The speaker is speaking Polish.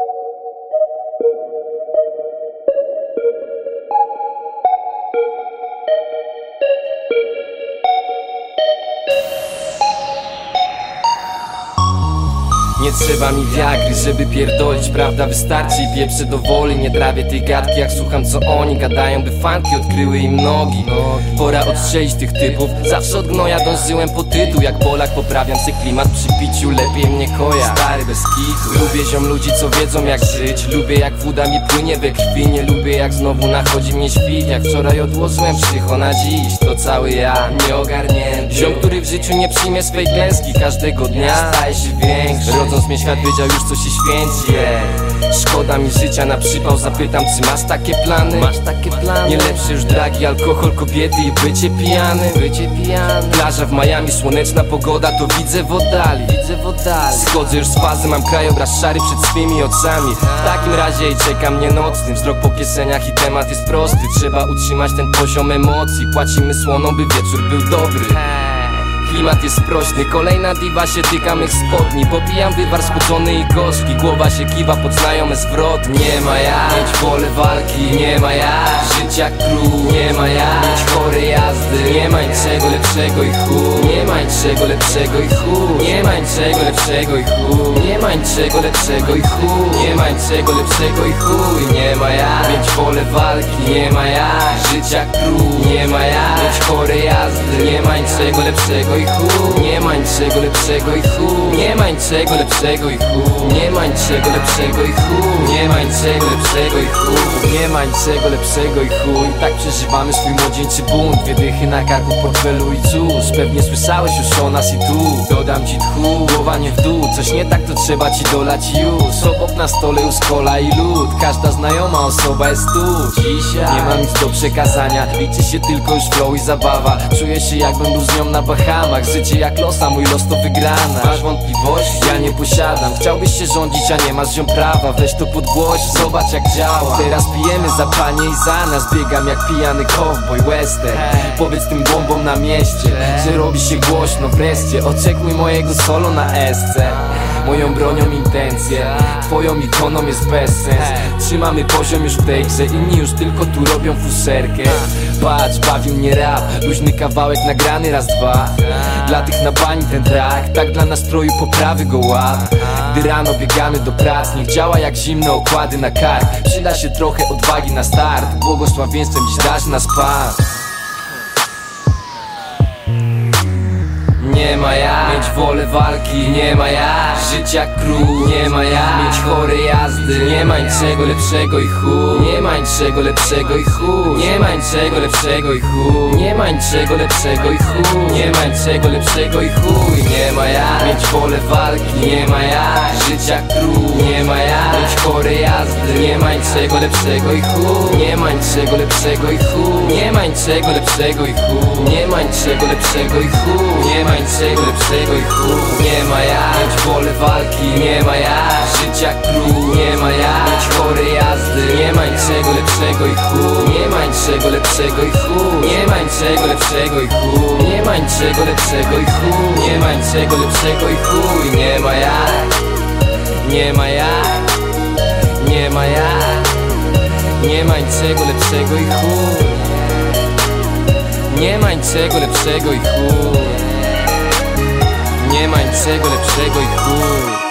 Thank you. Nie trzeba mi wiagry, żeby pierdolić Prawda? Wystarczy i pieprzę do woli. Nie trawię tej gadki, jak słucham co oni gadają By fanki odkryły im nogi. Pora odstrzelić tych typów. Zawsze od gnoja dążyłem po tytuł. Jak Polak poprawiam se klimat przy piciu Lepiej mnie koja. Stary bez kitu. Lubię ziom ludzi, co wiedzą jak żyć. Lubię jak woda mi płynie we krwi. Nie lubię jak znowu nachodzi mnie świt. Jak wczoraj odłożyłem psycho na dziś To cały ja, nieogarnięty Ziom, który w życiu nie przyjmie swej klęski Każdego dnia. Staje się większy Rodząc mnie świat wiedział już co się święci. Yeah. Szkoda mi życia na przypał Zapytam czy masz takie plany? Masz takie plany? Nie lepsze już dragi, alkohol, kobiety i bycie pijany. Bycie pijany. Plaża w Miami, słoneczna pogoda To widzę w oddali. Widzę w oddali. Schodzę już z fazy, mam krajobraz szary przed swymi oczami. W takim razie i czeka mnie nocny Wzrok po kieseniach i temat jest prosty. Trzeba utrzymać ten poziom emocji. Płacimy słoną, by wieczór był dobry Klimat jest prośny, kolejna diwa się tyka mych spodni. Popijam wywar spocony i gorzki Głowa się kiwa pod znajomy zwrot. Nie ma jak mieć wolę walki Nie ma jak żyć jak król Nie ma jak mieć chore jazdy Nie ma niczego lepszego i chuj Nie ma niczego lepszego i chuj Nie ma niczego lepszego i chuj Nie ma niczego lepszego i chuj Nie ma niczego lepszego i chuj Nie ma jak mieć wolę walki Nie ma jak żyć jak król Nie ma jak mieć chore jazdy Nie ma niczego lepszego i chuj. Nie ma niczego lepszego i chuj. Nie ma niczego lepszego i chuj. Nie ma niczego lepszego i chuj. Nie ma niczego lepszego i chuj. Nie ma niczego lepszego i chuj. Tak przeżywamy swój młodzieńczy bunt. Dwie dychy na karku, portfelu i cóż Pewnie słyszałeś już o nas i tu. Dodam ci tchu, głowa nie w dół. Coś nie tak to trzeba ci dolać już. Obok na stole już kola i lód. Każda znajoma osoba jest tu. Dzisiaj nie mam nic do przekazania Liczy się tylko już flow i zabawa. Czuję się jakbym był z nią na Bahamach. Życie jak losa, mój los to wygrana. Masz wątpliwości? Ja nie posiadam. Chciałbyś się rządzić, a nie masz ziom prawa. Weź to podgłoś, zobacz jak działa. Teraz pijemy za panie i za nas. Biegam jak pijany cowboy western. Powiedz tym bombom na mieście Że robi się głośno. Wreszcie Oczekuj mojego solo na esce Moją bronią intencje Twoją ikoną jest bezsens Trzymamy poziom już w tej grze Inni już tylko tu robią fuserkę. Patrz, bawił mnie rap Luźny kawałek nagrany raz, dwa. Dla tych na bani ten track Tak dla nastroju poprawy go łap. Gdy rano biegamy do pracy Niech działa jak zimne okłady na kark Przyda się trochę odwagi na start Błogosławieństwem dziś dasz nas Pan Nie ma jak wolę walki, nie ma jak żyć jak król, nie ma jak mieć chore jazdy, nie ma niczego lepszego i chuj, nie ma niczego lepszego i chuj, nie ma niczego lepszego i chuj, nie ma niczego lepszego i chuj, nie ma niczego lepszego i chuj, nie ma jak mieć wolę walki, nie ma jak żyć jak król, nie ma jak mieć chore jazdy, nie ma niczego lepszego i chuj, nie ma niczego lepszego i chuj, nie ma niczego lepszego i chuj, nie ma niczego lepszego i chuj, nie ma niczego lepszego i chuj Nie ma jak wolę walki Nie ma jak żyć jak król Nie ma jak chore jazdy Nie ma niczego lepszego i chuj Nie ma niczego lepszego i chuj Nie ma niczego lepszego i chuj Nie ma niczego lepszego i chuj Nie ma niczego lepszego i chuj Nie ma jak Nie ma jak Nie ma jak Nie ma niczego lepszego i chuj nie ma niczego lepszego i chuj Nie ma niczego lepszego i chuj